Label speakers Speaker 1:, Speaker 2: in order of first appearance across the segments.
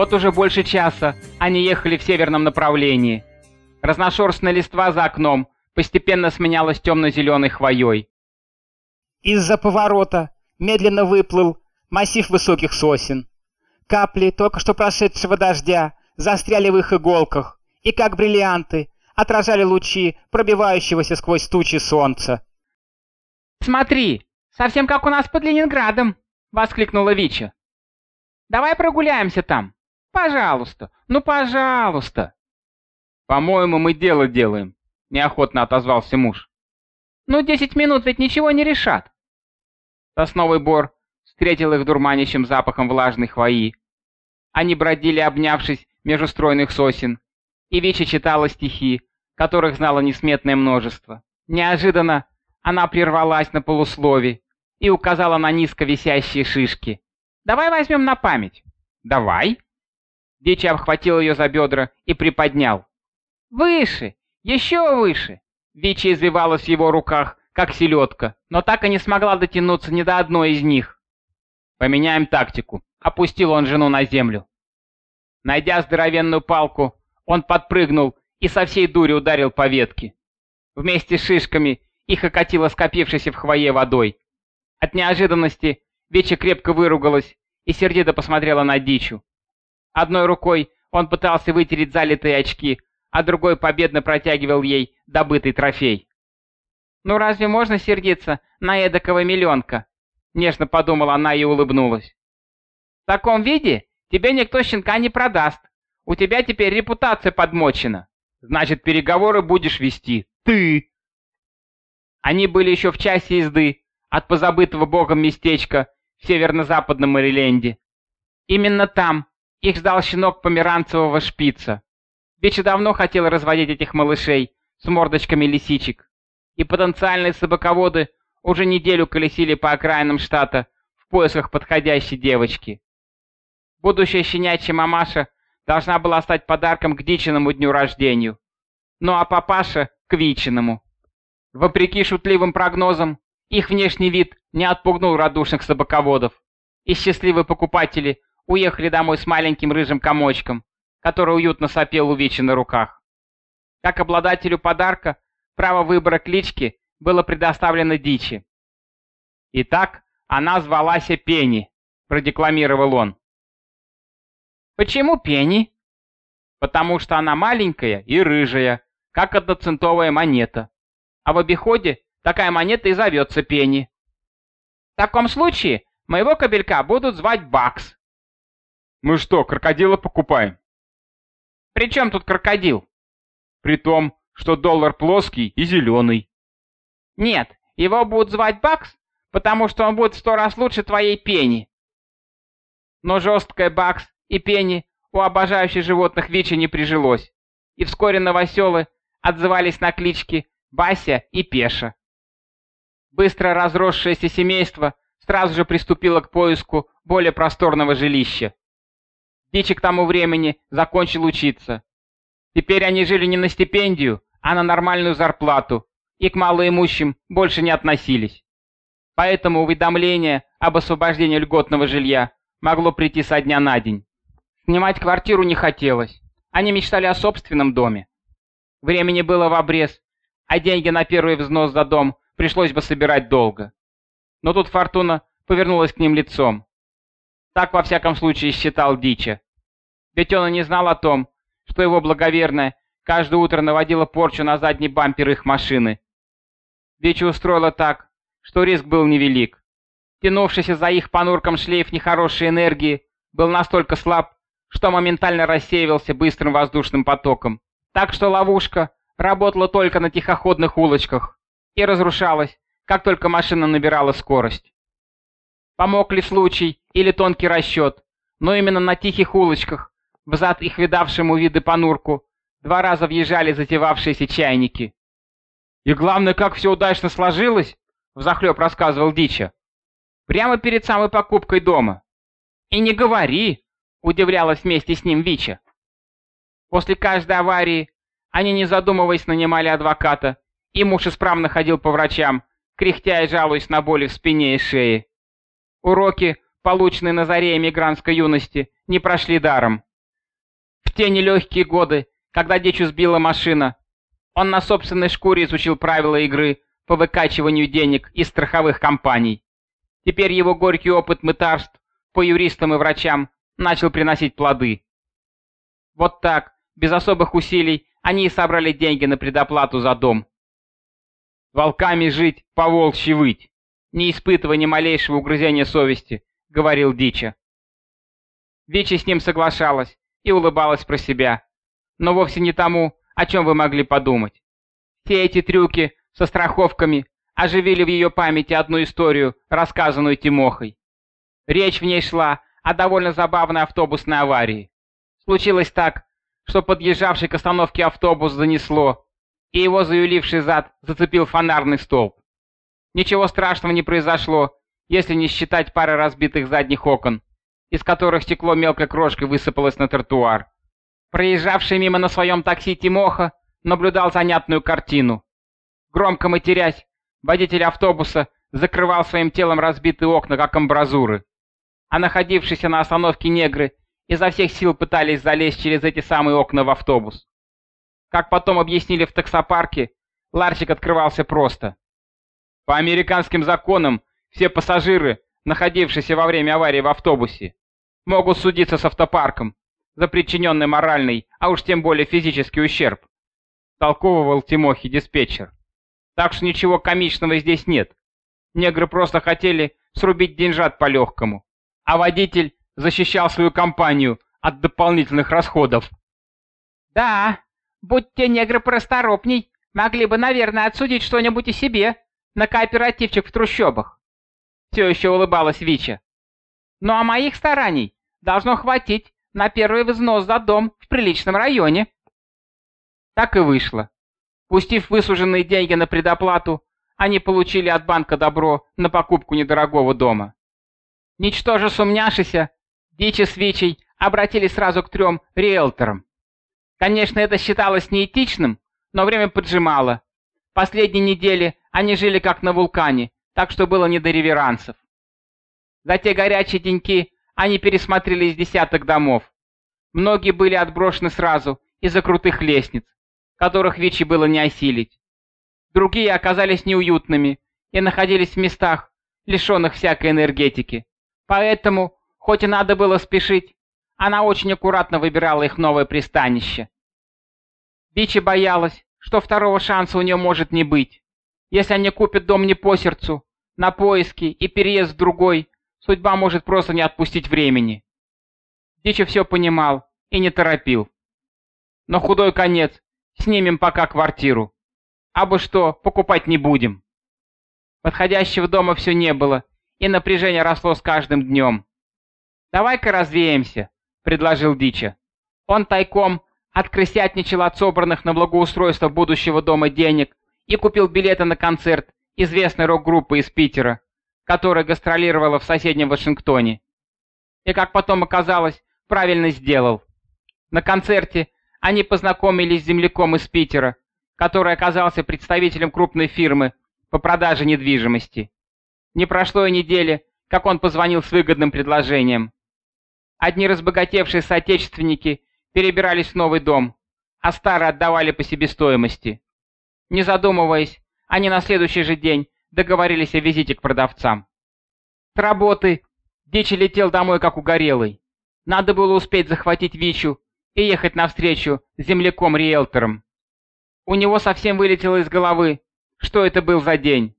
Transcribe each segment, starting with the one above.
Speaker 1: Вот уже больше часа они ехали в северном направлении. Разношерстная листва за окном постепенно сменялась темно-зеленой хвоей.
Speaker 2: Из-за поворота медленно выплыл массив высоких сосен. Капли только что прошедшего дождя застряли в их иголках и, как бриллианты, отражали лучи пробивающегося сквозь тучи солнца.
Speaker 1: «Смотри, совсем как у нас под Ленинградом!» — воскликнула Вича. «Давай прогуляемся там. Пожалуйста, ну пожалуйста!» «По-моему, мы дело делаем», — неохотно отозвался муж. «Ну, десять минут ведь ничего не решат». Сосновый бор встретил их дурманящим запахом влажной хвои. Они бродили, обнявшись между стройных сосен, и Вича читала стихи, которых знала несметное множество. Неожиданно она прервалась на полуслове и указала на низко висящие шишки. «Давай возьмем на память». «Давай». Дичи обхватил ее за бедра и приподнял. «Выше! Еще выше!» Вичи извивалась в его руках, как селедка, но так и не смогла дотянуться ни до одной из них. «Поменяем тактику», — опустил он жену на землю. Найдя здоровенную палку, он подпрыгнул и со всей дури ударил по ветке. Вместе с шишками их окатило скопившейся в хвое водой. От неожиданности Веча крепко выругалась и сердито посмотрела на дичу. Одной рукой он пытался вытереть залитые очки, а другой победно протягивал ей добытый трофей. «Ну разве можно сердиться на эдакого миллионка?» — нежно подумала она и улыбнулась. «В таком виде тебе никто щенка не продаст. У тебя теперь репутация подмочена. Значит, переговоры будешь вести ты!» Они были еще в часе езды от позабытого богом местечка в северно-западном Мэриленде. Именно там их ждал щенок померанцевого шпица. Бича давно хотел разводить этих малышей с мордочками лисичек, и потенциальные собаководы уже неделю колесили по окраинам штата в поисках подходящей девочки. Будущая щенячья мамаша должна была стать подарком к Дичиному дню рождения, ну а папаша — к Вичиному. Вопреки шутливым прогнозам, их внешний вид не отпугнул радушных собаководов, и счастливые покупатели уехали домой с маленьким рыжим комочком, который уютно сопел у Вичи на руках. Как обладателю подарка, право выбора клички было предоставлено Дичи. «Итак, она звалась Пенни», — продекламировал он. «Почему Пенни?» «Потому что она маленькая и рыжая, как одноцентовая монета. А в обиходе такая монета и зовется Пенни. В таком случае моего кобелька будут звать Бакс». «Мы что, крокодила покупаем?» При чем тут крокодил? При том, что доллар плоский и зеленый. Нет, его будут звать Бакс, потому что он будет в сто раз лучше твоей пени. Но жесткая Бакс и пени у обожающих животных Вичи не прижилось, и вскоре новоселы отзывались на клички Бася и Пеша. Быстро разросшееся семейство сразу же приступило к поиску более просторного жилища. Дичи к тому времени закончил учиться. Теперь они жили не на стипендию, а на нормальную зарплату, и к малоимущим больше не относились. Поэтому уведомление об освобождении льготного жилья могло прийти со дня на день. Снимать квартиру не хотелось. Они мечтали о собственном доме. Времени было в обрез, а деньги на первый взнос за дом пришлось бы собирать долго. Но тут Фортуна повернулась к ним лицом. Так, во всяком случае, считал Дича. Ведь он и не знал о том, что его благоверная каждое утро наводила порчу на задний бампер их машины. Дича устроила так, что риск был невелик. Тянувшийся за их понурком шлейф нехорошей энергии был настолько слаб, что моментально рассеивался быстрым воздушным потоком. Так что ловушка работала только на тихоходных улочках и разрушалась, как только машина набирала скорость. Помог ли случай или тонкий расчет, но именно на тихих улочках, взад их видавшему виды понурку, два раза въезжали затевавшиеся чайники. «И главное, как все удачно сложилось!» — взахлеб рассказывал Дича. «Прямо перед самой покупкой дома». «И не говори!» — удивлялась вместе с ним Вича. После каждой аварии они, не задумываясь, нанимали адвоката, и муж исправно ходил по врачам, кряхтя и жалуясь на боли в спине и шее. Уроки, полученные на заре эмигрантской юности, не прошли даром. В те нелегкие годы, когда Дичу сбила машина, он на собственной шкуре изучил правила игры по выкачиванию денег из страховых компаний. Теперь его горький опыт мытарств по юристам и врачам начал приносить плоды. Вот так, без особых усилий, они и собрали деньги на предоплату за дом. «Волками жить, по волчьи выть, не испытывая ни малейшего угрызения совести», — говорил Дича. Вичи с ним соглашалась и улыбалась про себя, но вовсе не тому, о чем вы могли подумать. Все эти трюки со страховками оживили в ее памяти одну историю, рассказанную Тимохой. Речь в ней шла о довольно забавной автобусной аварии. Случилось так, что подъезжавший к остановке автобус занесло, и его заюливший зад зацепил фонарный столб. Ничего страшного не произошло, если не считать пары разбитых задних окон, из которых стекло мелкой крошкой высыпалось на тротуар. Проезжавший мимо на своем такси Тимоха наблюдал занятную картину. Громко матерясь, водитель автобуса закрывал своим телом разбитые окна, как амбразуры. А находившиеся на остановке негры изо всех сил пытались залезть через эти самые окна в автобус. Как потом объяснили в таксопарке, ларчик открывался просто. По американским законам все пассажиры, находившиеся во время аварии в автобусе, могут судиться с автопарком за причиненный моральный, а уж тем более физический ущерб, толковывал Тимохи диспетчер. Так что ничего комичного здесь нет. Негры просто хотели срубить деньжат по-легкому, а водитель защищал свою компанию от дополнительных расходов. «Да, будь те негры просторопней, могли бы, наверное, отсудить что-нибудь и себе на кооперативчик в трущобах». Все еще улыбалась Вича. «Ну а моих стараний должно хватить на первый взнос за дом в приличном районе». Так и вышло. Пустив высуженные деньги на предоплату, они получили от банка добро на покупку недорогого дома. Ничтоже сумняшися, Дичи с Вичей обратились сразу к трем риэлторам. Конечно, это считалось неэтичным, но время поджимало. Последние недели они жили как на вулкане, так что было не до реверансов. За те горячие деньки они пересмотрели из десяток домов. Многие были отброшены сразу из-за крутых лестниц, которых Вичи было не осилить. Другие оказались неуютными и находились в местах, лишенных всякой энергетики. Поэтому, хоть и надо было спешить, она очень аккуратно выбирала их новое пристанище. Вичи боялась, что второго шанса у нее может не быть. Если они купят дом не по сердцу, на поиски и переезд в другой, судьба может просто не отпустить времени. Дичи все понимал и не торопил. Но худой конец, снимем пока квартиру. А бы что, покупать не будем. Подходящего дома все не было, и напряжение росло с каждым днем. «Давай-ка развеемся», — предложил Дича. Он тайком открысятничал от собранных на благоустройство будущего дома денег и купил билеты на концерт известной рок-группы из Питера, которая гастролировала в соседнем Вашингтоне. И, как потом оказалось, правильно сделал. На концерте они познакомились с земляком из Питера, который оказался представителем крупной фирмы по продаже недвижимости. Не прошло и недели, как он позвонил с выгодным предложением. Одни разбогатевшие соотечественники перебирались в новый дом, а старые отдавали по себестоимости. Не задумываясь, они на следующий же день договорились о визите к продавцам. С работы Дичи летел домой как угорелый. Надо было успеть захватить Вичу и ехать навстречу земляком-риэлтором. У него совсем вылетело из головы, что это был за день.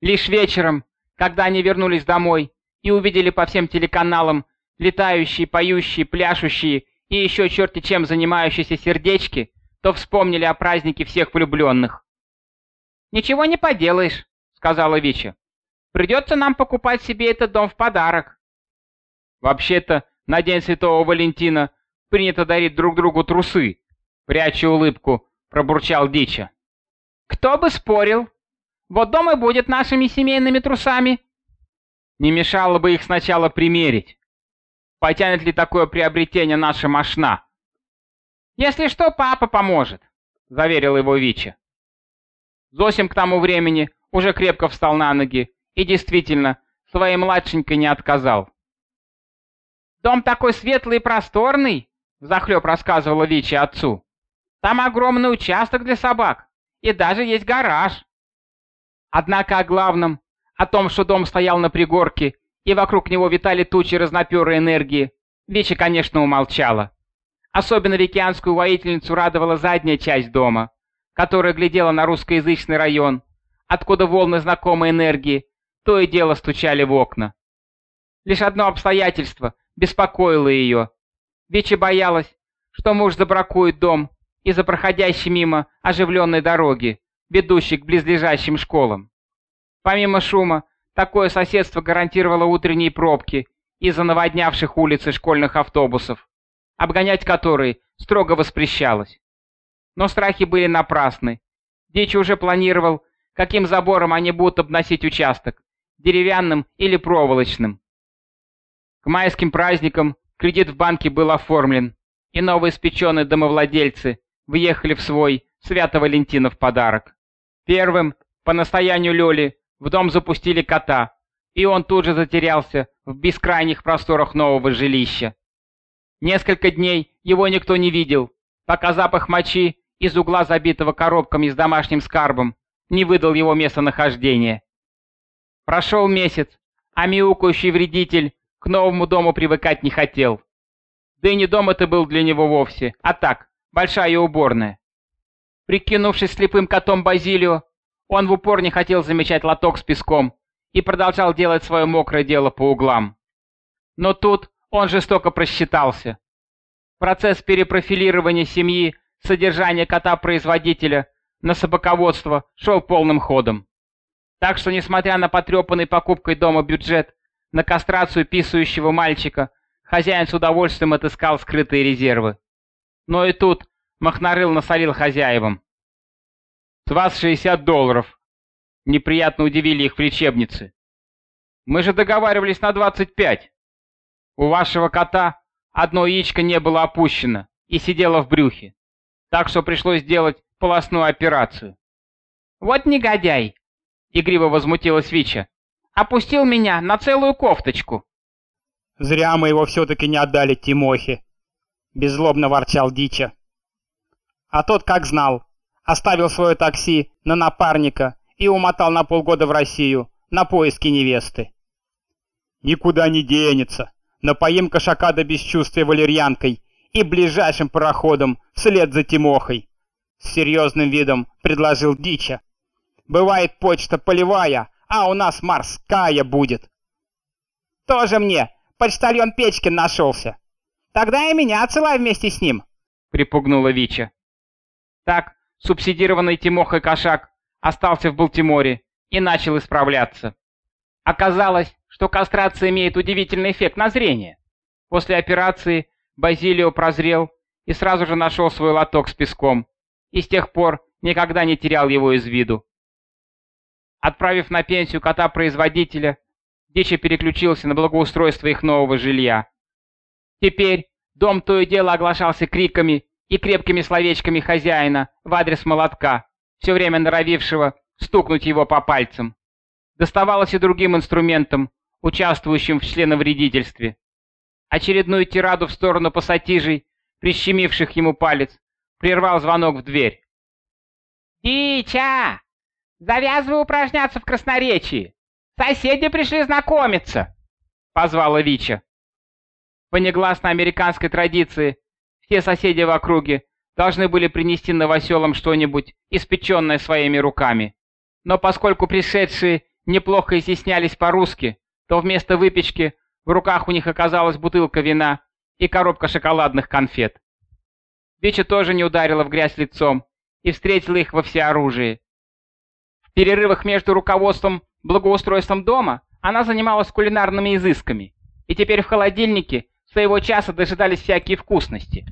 Speaker 1: Лишь вечером, когда они вернулись домой и увидели по всем телеканалам летающие, поющие, пляшущие и еще черти чем занимающиеся сердечки, то вспомнили о празднике всех влюбленных. «Ничего не поделаешь», — сказала Вича. «Придется нам покупать себе этот дом в подарок». «Вообще-то, на День Святого Валентина принято дарить друг другу трусы», — пряча улыбку, пробурчал Дича. «Кто бы спорил? Вот дом и будет нашими семейными трусами». «Не мешало бы их сначала примерить. Потянет ли такое приобретение наша машина?» «Если что, папа поможет», — заверил его Вича. Зосим к тому времени уже крепко встал на ноги и действительно своей младшенькой не отказал. «Дом такой светлый и просторный!» Взахлеб рассказывала Вичи отцу. «Там огромный участок для собак, и даже есть гараж». Однако о главном, о том, что дом стоял на пригорке, и вокруг него витали тучи разноперой энергии, Вичи, конечно, умолчала. Особенно викианскую воительницу радовала задняя часть дома, которая глядела на русскоязычный район, откуда волны знакомой энергии то и дело стучали в окна. Лишь одно обстоятельство беспокоило ее. Вичи боялась, что муж забракует дом из-за проходящей мимо оживленной дороги, ведущей к близлежащим школам. Помимо шума, такое соседство гарантировало утренние пробки из-за наводнявших улицы школьных автобусов, обгонять которые строго воспрещалось. Но страхи были напрасны. Дичи уже планировал, каким забором они будут обносить участок, деревянным или проволочным. К майским праздникам кредит в банке был оформлен, и новоиспеченные домовладельцы въехали в свой Свято-Валентинов подарок. Первым, по настоянию Лёли, в дом запустили кота, и он тут же затерялся в бескрайних просторах нового жилища. Несколько дней его никто не видел, пока запах мочи из угла, забитого коробками с домашним скарбом, не выдал его местонахождение. Прошел месяц, а мяукающий вредитель к новому дому привыкать не хотел. Да и не дом это был для него вовсе, а так, большая уборная. Прикинувшись слепым котом Базилио, он в упор не хотел замечать лоток с песком и продолжал делать свое мокрое дело по углам. Но тут он жестоко просчитался. Процесс перепрофилирования семьи, содержания кота-производителя на собаководство шел полным ходом. Так что, несмотря на потрепанный покупкой дома бюджет, на кастрацию писающего мальчика, хозяин с удовольствием отыскал скрытые резервы. Но и тут Махнарыл насолил хозяевам. «С вас 60 долларов!» Неприятно удивили их в лечебнице. «Мы же договаривались на 25!» У вашего кота одно яичко не было опущено и сидело в брюхе, так что пришлось сделать полостную операцию. «Вот негодяй!» — игриво возмутилась Вича. «Опустил меня на целую кофточку!»
Speaker 2: «Зря мы его все-таки не отдали Тимохе!» — беззлобно ворчал Дича. А тот, как знал, оставил свое такси на напарника и умотал на полгода в Россию на поиски невесты. «Никуда не денется!» Напоим кошака до бесчувствия валерьянкой и ближайшим пароходом вслед за Тимохой. С серьезным видом предложил Дича. Бывает почта полевая, а у нас морская будет. Тоже мне, почтальон Печкин нашелся. Тогда и меня отсылай вместе с ним,
Speaker 1: припугнула Вича. Так, субсидированный Тимохой кошак остался в Балтиморе и начал исправляться. Оказалось, что кастрация имеет удивительный эффект на зрение. После операции Базилио прозрел и сразу же нашел свой лоток с песком, и с тех пор никогда не терял его из виду. Отправив на пенсию кота-производителя, Дичи переключился на благоустройство их нового жилья. Теперь дом то и дело оглашался криками и крепкими словечками хозяина в адрес молотка, все время норовившего стукнуть его по пальцам. Доставалось и другим инструментам, участвующим в членовредительстве. Очередную тираду в сторону пассатижей, прищемивших ему палец, прервал звонок в дверь. «Дича! Завязывай упражняться в красноречии! Соседи пришли знакомиться!» — позвала Вича. По негласной американской традиции, все соседи в округе должны были принести новоселам что-нибудь, испеченное своими руками. Но поскольку пришедшие неплохо изъяснялись по-русски, то вместо выпечки в руках у них оказалась бутылка вина и коробка шоколадных конфет. Бича тоже не ударила в грязь лицом и встретила их во всеоружии. В перерывах между руководством благоустройством дома она занималась кулинарными изысками, и теперь в холодильнике своего часа дожидались всякие вкусности.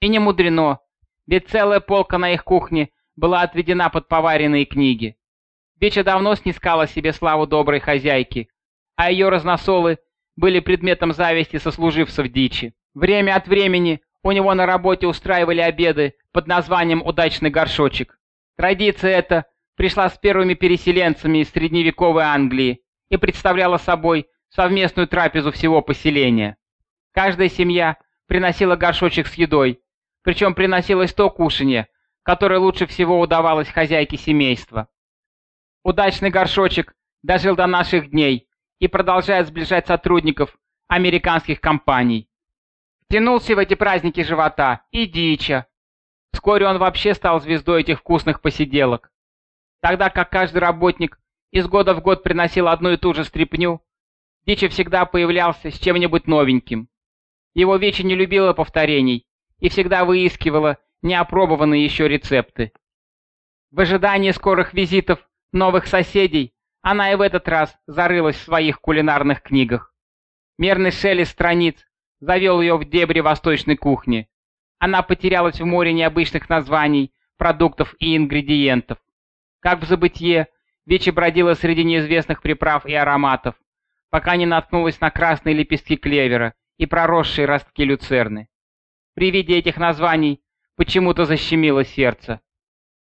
Speaker 1: И не мудрено, ведь целая полка на их кухне была отведена под поваренные книги. Бича давно снискала себе славу доброй хозяйки, а ее разносолы были предметом зависти сослуживцев дичи. Время от времени у него на работе устраивали обеды под названием «Удачный горшочек». Традиция эта пришла с первыми переселенцами из средневековой Англии и представляла собой совместную трапезу всего поселения. Каждая семья приносила горшочек с едой, причем приносилось то кушанье, которое лучше всего удавалось хозяйке семейства. Удачный горшочек дожил до наших дней и продолжает сближать сотрудников американских компаний. Втянулся в эти праздники живота и дича. Вскоре он вообще стал звездой этих вкусных посиделок. Тогда как каждый работник из года в год приносил одну и ту же стряпню, Дича всегда появлялся с чем-нибудь новеньким. Его Вечи не любила повторений и всегда выискивала неопробованные еще рецепты. В ожидании скорых визитов новых соседей она и в этот раз зарылась в своих кулинарных книгах. Мерный шелест страниц завел ее в дебри восточной кухни. Она потерялась в море необычных названий, продуктов и ингредиентов. Как в забытье, Вечи бродила среди неизвестных приправ и ароматов, пока не наткнулась на красные лепестки клевера и проросшие ростки люцерны. При виде этих названий почему-то защемило сердце.